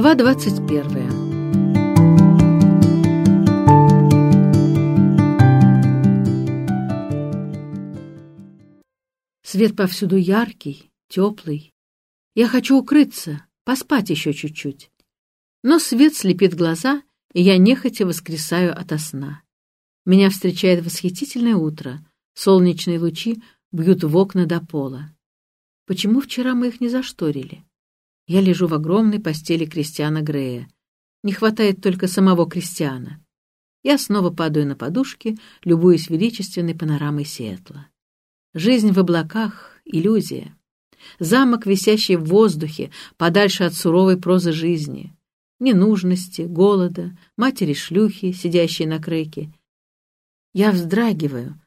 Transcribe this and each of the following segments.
Глава 21 Свет повсюду яркий, теплый. Я хочу укрыться, поспать еще чуть-чуть. Но свет слепит глаза, и я нехотя воскресаю ото сна. Меня встречает восхитительное утро. Солнечные лучи бьют в окна до пола. Почему вчера мы их не зашторили? Я лежу в огромной постели Кристиана Грея. Не хватает только самого Кристиана. Я снова падаю на подушки, любуясь величественной панорамой Сиэтла. Жизнь в облаках — иллюзия. Замок, висящий в воздухе, подальше от суровой прозы жизни. Ненужности, голода, матери-шлюхи, сидящие на крыке. Я вздрагиваю,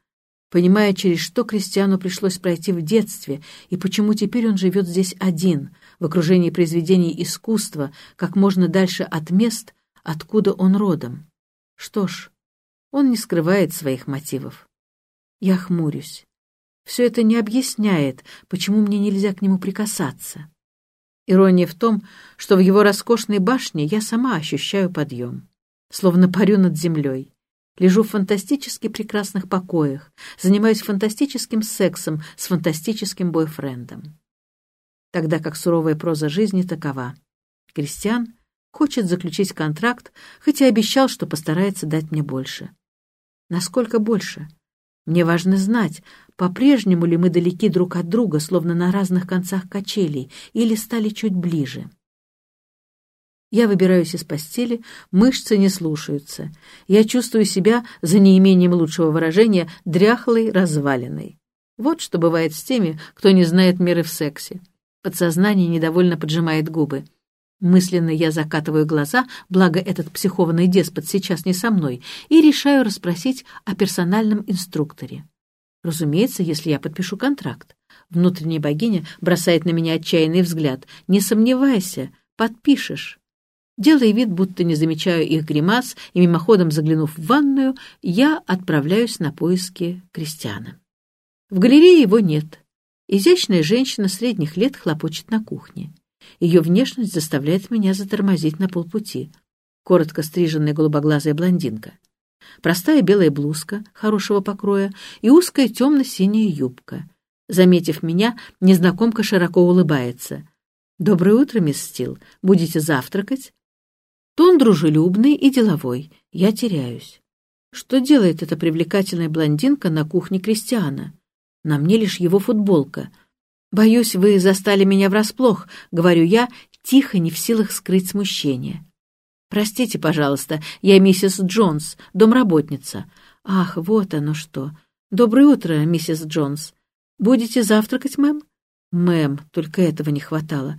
понимая, через что Кристиану пришлось пройти в детстве и почему теперь он живет здесь один, в окружении произведений искусства, как можно дальше от мест, откуда он родом. Что ж, он не скрывает своих мотивов. Я хмурюсь. Все это не объясняет, почему мне нельзя к нему прикасаться. Ирония в том, что в его роскошной башне я сама ощущаю подъем, словно парю над землей. Лежу в фантастически прекрасных покоях, занимаюсь фантастическим сексом с фантастическим бойфрендом. Тогда как суровая проза жизни такова. Кристиан хочет заключить контракт, хотя обещал, что постарается дать мне больше. Насколько больше? Мне важно знать, по-прежнему ли мы далеки друг от друга, словно на разных концах качелей, или стали чуть ближе. Я выбираюсь из постели, мышцы не слушаются. Я чувствую себя, за неимением лучшего выражения, дряхлой, разваленной. Вот что бывает с теми, кто не знает меры в сексе. Подсознание недовольно поджимает губы. Мысленно я закатываю глаза, благо этот психованный деспот сейчас не со мной, и решаю расспросить о персональном инструкторе. Разумеется, если я подпишу контракт. Внутренняя богиня бросает на меня отчаянный взгляд. «Не сомневайся, подпишешь». Делая вид, будто не замечаю их гримас, и мимоходом заглянув в ванную, я отправляюсь на поиски Кристиана. В галерее его нет. Изящная женщина средних лет хлопочет на кухне. Ее внешность заставляет меня затормозить на полпути. Коротко стриженная голубоглазая блондинка. Простая белая блузка хорошего покроя и узкая темно-синяя юбка. Заметив меня, незнакомка широко улыбается. «Доброе утро, мисс Стил. Будете завтракать?» Тон дружелюбный и деловой. Я теряюсь. Что делает эта привлекательная блондинка на кухне Кристиана? На мне лишь его футболка. «Боюсь, вы застали меня врасплох», — говорю я, тихо, не в силах скрыть смущение. «Простите, пожалуйста, я миссис Джонс, домработница». «Ах, вот оно что! Доброе утро, миссис Джонс. Будете завтракать, мэм?» «Мэм, только этого не хватало.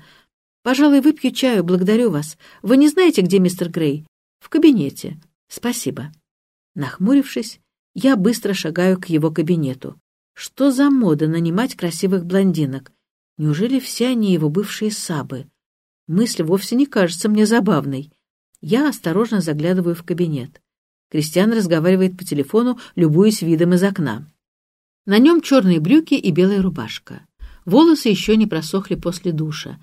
Пожалуй, выпью чаю, благодарю вас. Вы не знаете, где мистер Грей? В кабинете. Спасибо. Нахмурившись, я быстро шагаю к его кабинету. Что за мода нанимать красивых блондинок? Неужели все они его бывшие сабы? Мысль вовсе не кажется мне забавной. Я осторожно заглядываю в кабинет. Кристиан разговаривает по телефону, любуясь видом из окна. На нем черные брюки и белая рубашка. Волосы еще не просохли после душа.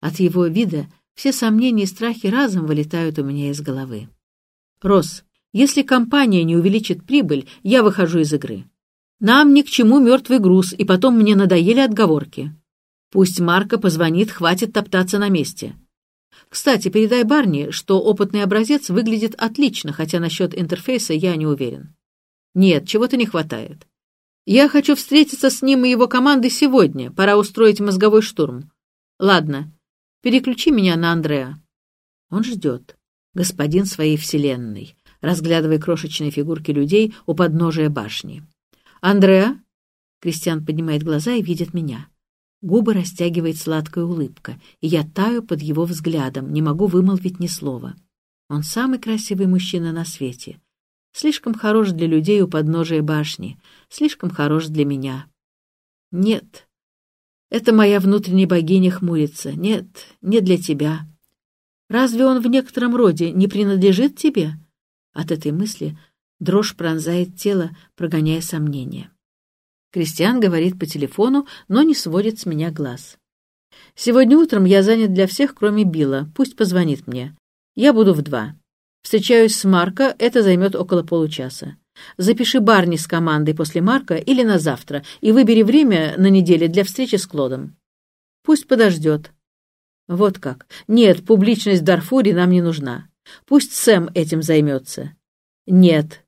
От его вида все сомнения и страхи разом вылетают у меня из головы. «Рос, если компания не увеличит прибыль, я выхожу из игры. Нам ни к чему мертвый груз, и потом мне надоели отговорки. Пусть Марко позвонит, хватит топтаться на месте. Кстати, передай Барни, что опытный образец выглядит отлично, хотя насчет интерфейса я не уверен. Нет, чего-то не хватает. Я хочу встретиться с ним и его командой сегодня. Пора устроить мозговой штурм. Ладно, Переключи меня на Андреа». Он ждет. Господин своей вселенной, разглядывая крошечные фигурки людей у подножия башни. «Андреа?» Кристиан поднимает глаза и видит меня. Губы растягивает сладкая улыбка, и я таю под его взглядом, не могу вымолвить ни слова. Он самый красивый мужчина на свете. Слишком хорош для людей у подножия башни, слишком хорош для меня. Нет, это моя внутренняя богиня хмурится. Нет, не для тебя. Разве он в некотором роде не принадлежит тебе? От этой мысли дрожь пронзает тело, прогоняя сомнения. Кристиан говорит по телефону, но не сводит с меня глаз. Сегодня утром я занят для всех, кроме Билла. Пусть позвонит мне. Я буду в два. Встречаюсь с Марко, это займет около получаса. Запиши Барни с командой после Марка или на завтра и выбери время на неделе для встречи с Клодом. Пусть подождет. Вот как. Нет, публичность в Дарфуре нам не нужна. Пусть Сэм этим займется. Нет.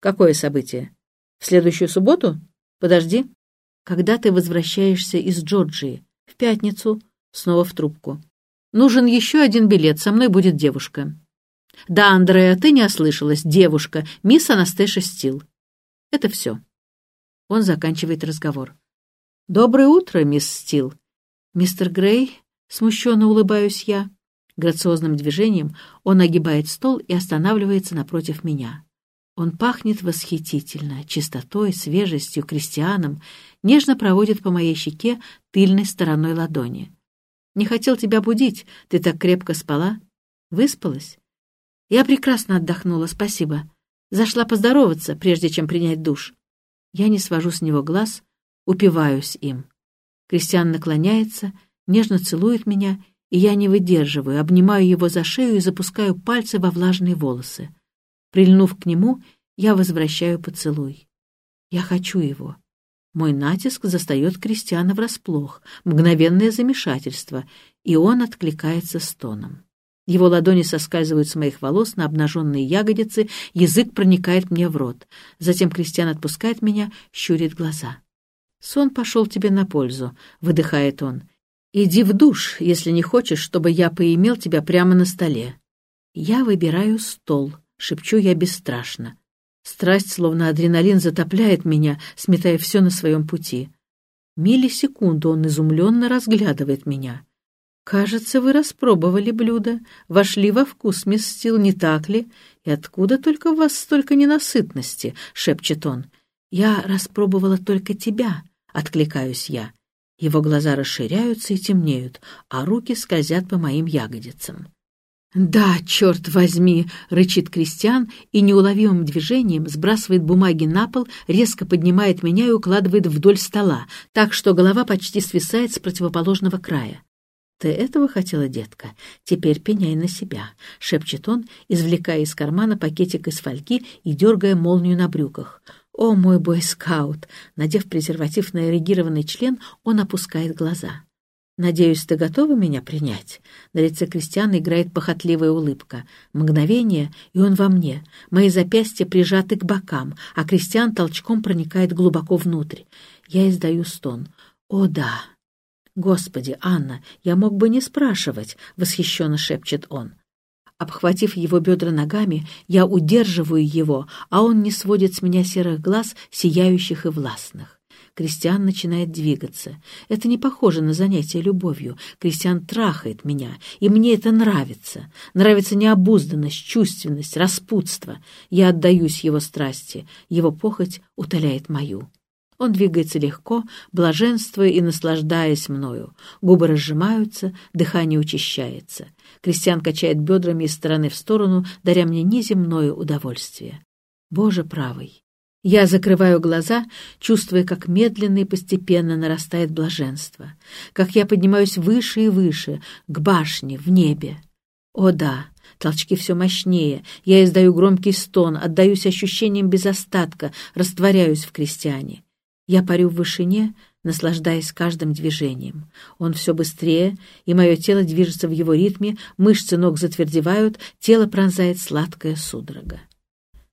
Какое событие? В следующую субботу? Подожди. Когда ты возвращаешься из Джорджии? В пятницу. Снова в трубку. Нужен еще один билет, со мной будет девушка. Да, Андреа, ты не ослышалась. Девушка, мисс Анастейша Стил. Это все. Он заканчивает разговор. «Доброе утро, мисс Стил». «Мистер Грей?» — смущенно улыбаюсь я. Грациозным движением он огибает стол и останавливается напротив меня. Он пахнет восхитительно, чистотой, свежестью, крестьяном, нежно проводит по моей щеке тыльной стороной ладони. «Не хотел тебя будить, ты так крепко спала. Выспалась?» «Я прекрасно отдохнула, спасибо. Зашла поздороваться, прежде чем принять душ. Я не свожу с него глаз, упиваюсь им. Кристиан наклоняется, нежно целует меня, и я не выдерживаю, обнимаю его за шею и запускаю пальцы во влажные волосы. Прильнув к нему, я возвращаю поцелуй. Я хочу его. Мой натиск застает Кристиана врасплох, мгновенное замешательство, и он откликается стоном. Его ладони соскальзывают с моих волос на обнаженные ягодицы, язык проникает мне в рот. Затем Кристиан отпускает меня, щурит глаза. «Сон пошел тебе на пользу», — выдыхает он. «Иди в душ, если не хочешь, чтобы я поимел тебя прямо на столе». «Я выбираю стол», — шепчу я бесстрашно. Страсть, словно адреналин, затопляет меня, сметая все на своем пути. Миллисекунду он изумленно разглядывает меня. «Кажется, вы распробовали блюдо, вошли во вкус, мисс Стил, не так ли? И откуда только у вас столько ненасытности?» — шепчет он. «Я распробовала только тебя», — откликаюсь я. Его глаза расширяются и темнеют, а руки скользят по моим ягодицам. «Да, черт возьми!» — рычит Кристиан и неуловимым движением сбрасывает бумаги на пол, резко поднимает меня и укладывает вдоль стола, так что голова почти свисает с противоположного края. «Ты этого хотела, детка? Теперь пеняй на себя», — шепчет он, извлекая из кармана пакетик из фольги и дергая молнию на брюках. «О, мой бойскаут!» Надев презерватив на эрегированный член, он опускает глаза. «Надеюсь, ты готова меня принять?» На лице Кристиана играет похотливая улыбка. Мгновение, и он во мне. Мои запястья прижаты к бокам, а Кристиан толчком проникает глубоко внутрь. Я издаю стон. «О, да!» «Господи, Анна, я мог бы не спрашивать», — восхищенно шепчет он. Обхватив его бедра ногами, я удерживаю его, а он не сводит с меня серых глаз, сияющих и властных. Кристиан начинает двигаться. Это не похоже на занятие любовью. Кристиан трахает меня, и мне это нравится. Нравится необузданность, чувственность, распутство. Я отдаюсь его страсти. Его похоть утоляет мою. Он двигается легко, блаженствуя и наслаждаясь мною. Губы разжимаются, дыхание учащается. Кристиан качает бедрами из стороны в сторону, даря мне неземное удовольствие. Боже правый! Я закрываю глаза, чувствуя, как медленно и постепенно нарастает блаженство, как я поднимаюсь выше и выше, к башне, в небе. О да, толчки все мощнее, я издаю громкий стон, отдаюсь ощущениям без остатка, растворяюсь в крестьяне. Я парю в вышине, наслаждаясь каждым движением. Он все быстрее, и мое тело движется в его ритме, мышцы ног затвердевают, тело пронзает сладкая судорога.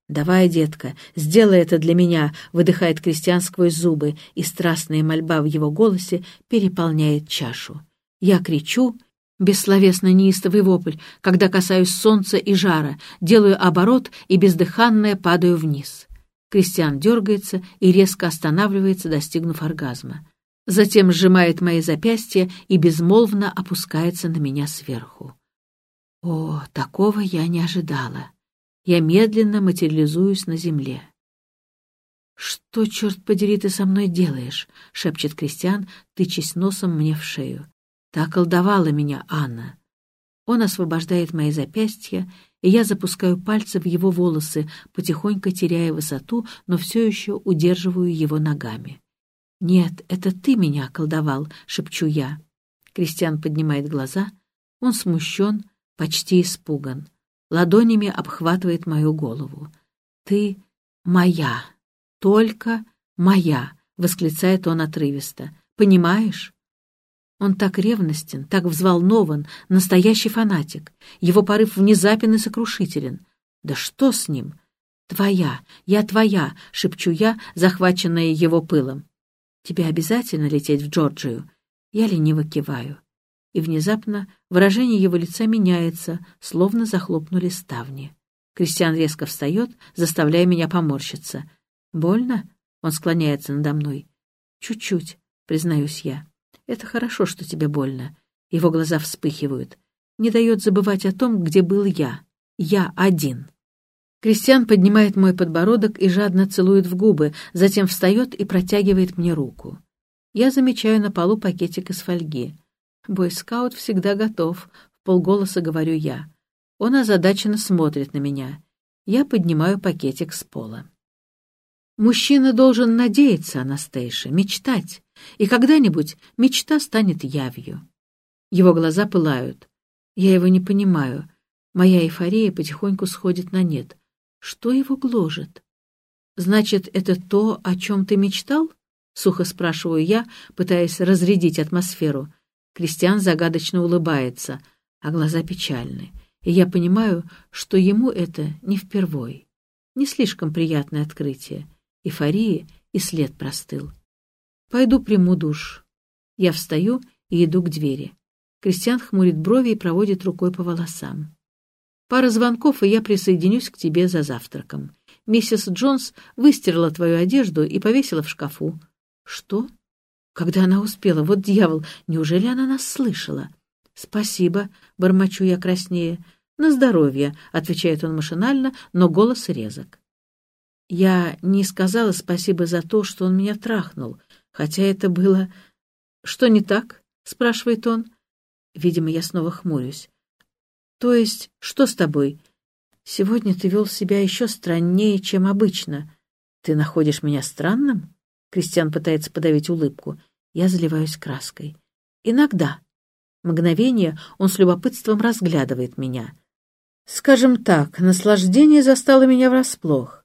«Давай, детка, сделай это для меня», — выдыхает Кристиан сквозь зубы, и страстная мольба в его голосе переполняет чашу. Я кричу, бессловесно неистовый вопль, когда касаюсь солнца и жара, делаю оборот и бездыханная падаю вниз. Кристиан дергается и резко останавливается, достигнув оргазма. Затем сжимает мои запястья и безмолвно опускается на меня сверху. О, такого я не ожидала. Я медленно материализуюсь на земле. «Что, черт подери, ты со мной делаешь?» — шепчет Кристиан, тычась носом мне в шею. «Ты околдовала меня, Анна». Он освобождает мои запястья и я запускаю пальцы в его волосы, потихоньку теряя высоту, но все еще удерживаю его ногами. «Нет, это ты меня околдовал», — шепчу я. Кристиан поднимает глаза. Он смущен, почти испуган. Ладонями обхватывает мою голову. «Ты моя, только моя!» — восклицает он отрывисто. «Понимаешь?» Он так ревностен, так взволнован, настоящий фанатик. Его порыв внезапен и сокрушителен. Да что с ним? «Твоя, я твоя!» — шепчу я, захваченная его пылом. «Тебе обязательно лететь в Джорджию?» Я лениво киваю. И внезапно выражение его лица меняется, словно захлопнули ставни. Кристиан резко встает, заставляя меня поморщиться. «Больно?» — он склоняется надо мной. «Чуть-чуть», — признаюсь я. «Это хорошо, что тебе больно». Его глаза вспыхивают. Не дает забывать о том, где был я. Я один. Кристиан поднимает мой подбородок и жадно целует в губы, затем встает и протягивает мне руку. Я замечаю на полу пакетик из фольги. «Бойскаут всегда готов», — в полголоса говорю я. Он озадаченно смотрит на меня. Я поднимаю пакетик с пола. Мужчина должен надеяться, Анастейша, мечтать, и когда-нибудь мечта станет явью. Его глаза пылают. Я его не понимаю. Моя эйфория потихоньку сходит на нет. Что его гложет? Значит, это то, о чем ты мечтал? Сухо спрашиваю я, пытаясь разрядить атмосферу. Кристиан загадочно улыбается, а глаза печальны. И я понимаю, что ему это не впервой. Не слишком приятное открытие. Эйфории и след простыл. Пойду приму душ. Я встаю и иду к двери. Кристиан хмурит брови и проводит рукой по волосам. Пара звонков, и я присоединюсь к тебе за завтраком. Миссис Джонс выстирала твою одежду и повесила в шкафу. Что? Когда она успела? Вот дьявол, неужели она нас слышала? Спасибо, бормочу я краснее. На здоровье, отвечает он машинально, но голос резок. Я не сказала спасибо за то, что он меня трахнул, хотя это было... Что не так? спрашивает он. Видимо, я снова хмурюсь. То есть, что с тобой? Сегодня ты вел себя еще страннее, чем обычно. Ты находишь меня странным? Кристиан пытается подавить улыбку. Я заливаюсь краской. Иногда. Мгновение он с любопытством разглядывает меня. Скажем так, наслаждение застало меня врасплох.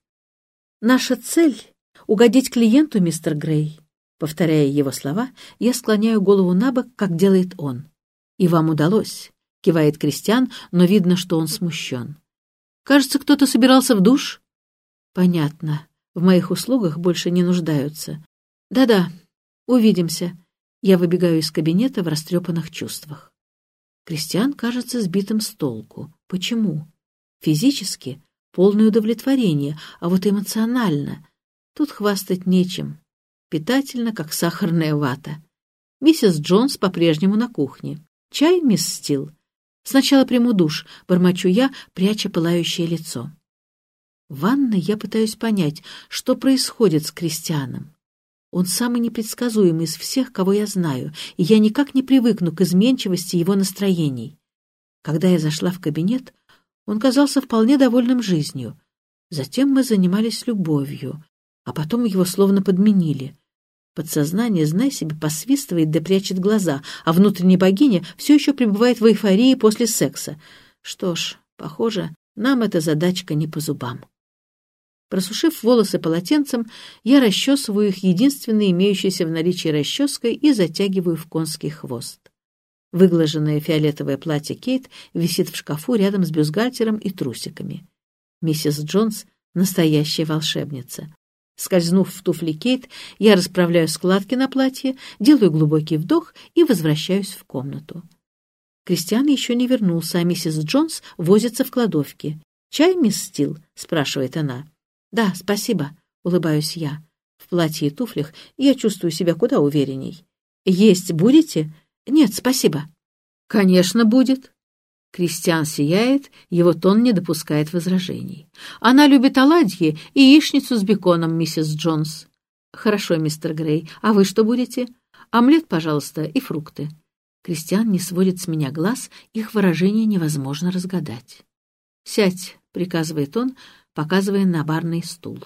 Наша цель — угодить клиенту, мистер Грей. Повторяя его слова, я склоняю голову на бок, как делает он. И вам удалось. — кивает Кристиан, но видно, что он смущен. «Кажется, кто-то собирался в душ?» «Понятно. В моих услугах больше не нуждаются. Да-да, увидимся». Я выбегаю из кабинета в растрепанных чувствах. Кристиан кажется сбитым с толку. Почему? Физически — полное удовлетворение, а вот эмоционально — тут хвастать нечем. Питательно, как сахарная вата. Миссис Джонс по-прежнему на кухне. «Чай, мисс Стил?» Сначала приму душ, бормочу я, пряча пылающее лицо. В ванной я пытаюсь понять, что происходит с Кристианом. Он самый непредсказуемый из всех, кого я знаю, и я никак не привыкну к изменчивости его настроений. Когда я зашла в кабинет, он казался вполне довольным жизнью. Затем мы занимались любовью, а потом его словно подменили. Подсознание, знай себе, посвистывает да прячет глаза, а внутренняя богиня все еще пребывает в эйфории после секса. Что ж, похоже, нам эта задачка не по зубам. Просушив волосы полотенцем, я расчесываю их единственной имеющейся в наличии расческой и затягиваю в конский хвост. Выглаженное фиолетовое платье Кейт висит в шкафу рядом с бюстгальтером и трусиками. Миссис Джонс — настоящая волшебница. Скользнув в туфли Кейт, я расправляю складки на платье, делаю глубокий вдох и возвращаюсь в комнату. Кристиан еще не вернулся, а миссис Джонс возится в кладовке. «Чай, мисс Стил?» — спрашивает она. «Да, спасибо», — улыбаюсь я. В платье и туфлях я чувствую себя куда уверенней. «Есть будете?» «Нет, спасибо». «Конечно, будет», Кристиан сияет, его тон не допускает возражений. Она любит оладьи и яичницу с беконом, миссис Джонс. Хорошо, мистер Грей. А вы что будете? Омлет, пожалуйста, и фрукты. Кристиан не сводит с меня глаз, их выражение невозможно разгадать. «Сядь», — приказывает он, показывая на барный стул.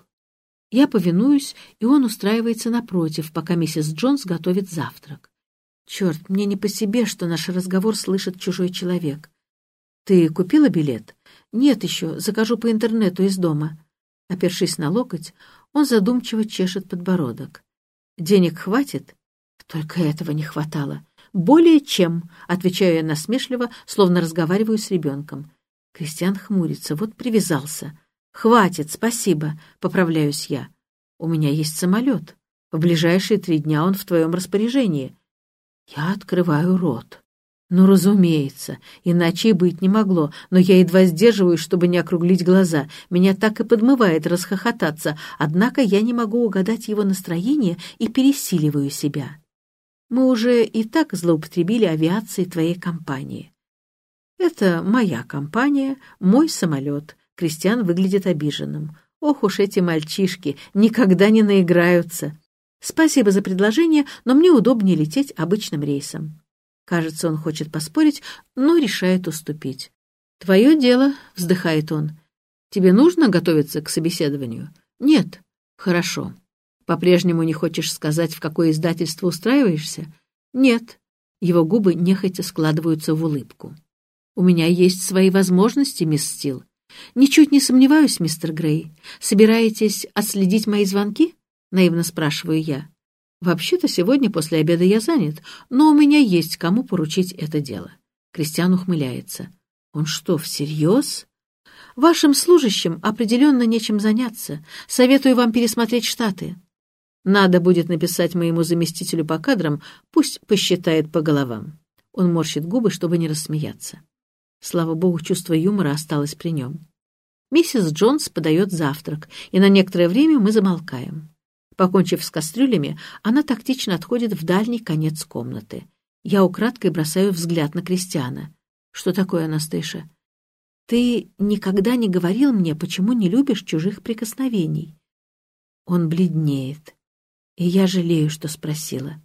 Я повинуюсь, и он устраивается напротив, пока миссис Джонс готовит завтрак. Черт, мне не по себе, что наш разговор слышит чужой человек. Ты купила билет? Нет еще, закажу по интернету из дома. Опершись на локоть, он задумчиво чешет подбородок. Денег хватит? Только этого не хватало. Более чем, отвечаю я насмешливо, словно разговариваю с ребенком. Кристиан хмурится, вот привязался. Хватит, спасибо, поправляюсь я. У меня есть самолет. В ближайшие три дня он в твоем распоряжении. Я открываю рот. Ну, разумеется, иначе и быть не могло, но я едва сдерживаюсь, чтобы не округлить глаза. Меня так и подмывает расхохотаться, однако я не могу угадать его настроение и пересиливаю себя. Мы уже и так злоупотребили авиацией твоей компании. Это моя компания, мой самолет. Кристиан выглядит обиженным. Ох уж эти мальчишки, никогда не наиграются. Спасибо за предложение, но мне удобнее лететь обычным рейсом. Кажется, он хочет поспорить, но решает уступить. «Твое дело», — вздыхает он. «Тебе нужно готовиться к собеседованию?» «Нет». «Хорошо. По-прежнему не хочешь сказать, в какое издательство устраиваешься?» «Нет». Его губы нехотя складываются в улыбку. «У меня есть свои возможности, мисс Стил. Ничуть не сомневаюсь, мистер Грей. Собираетесь отследить мои звонки?» — наивно спрашиваю я. «Вообще-то сегодня после обеда я занят, но у меня есть кому поручить это дело». Кристиан ухмыляется. «Он что, всерьез?» «Вашим служащим определенно нечем заняться. Советую вам пересмотреть штаты. Надо будет написать моему заместителю по кадрам, пусть посчитает по головам». Он морщит губы, чтобы не рассмеяться. Слава богу, чувство юмора осталось при нем. Миссис Джонс подает завтрак, и на некоторое время мы замолкаем. Покончив с кастрюлями, она тактично отходит в дальний конец комнаты. Я украдкой бросаю взгляд на Кристиана. «Что такое, Анастейша?» «Ты никогда не говорил мне, почему не любишь чужих прикосновений?» Он бледнеет, и я жалею, что спросила.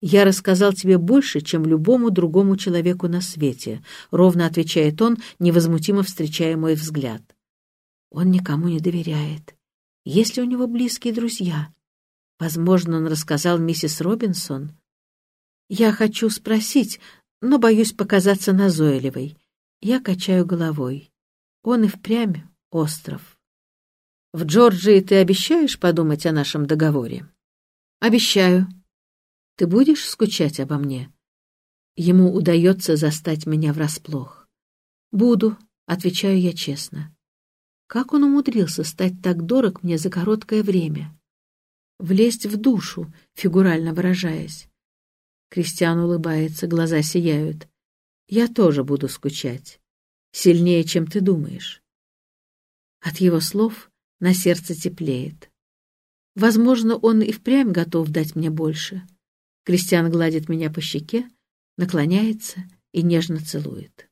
«Я рассказал тебе больше, чем любому другому человеку на свете», — ровно отвечает он, невозмутимо встречая мой взгляд. Он никому не доверяет. Есть ли у него близкие друзья? Возможно, он рассказал миссис Робинсон. Я хочу спросить, но боюсь показаться назойливой. Я качаю головой. Он и впрямь остров. В Джорджии ты обещаешь подумать о нашем договоре? Обещаю. Ты будешь скучать обо мне? Ему удается застать меня врасплох. Буду, отвечаю я честно. Как он умудрился стать так дорог мне за короткое время? Влезть в душу, фигурально выражаясь. Кристиан улыбается, глаза сияют. Я тоже буду скучать. Сильнее, чем ты думаешь. От его слов на сердце теплеет. Возможно, он и впрямь готов дать мне больше. Кристиан гладит меня по щеке, наклоняется и нежно целует.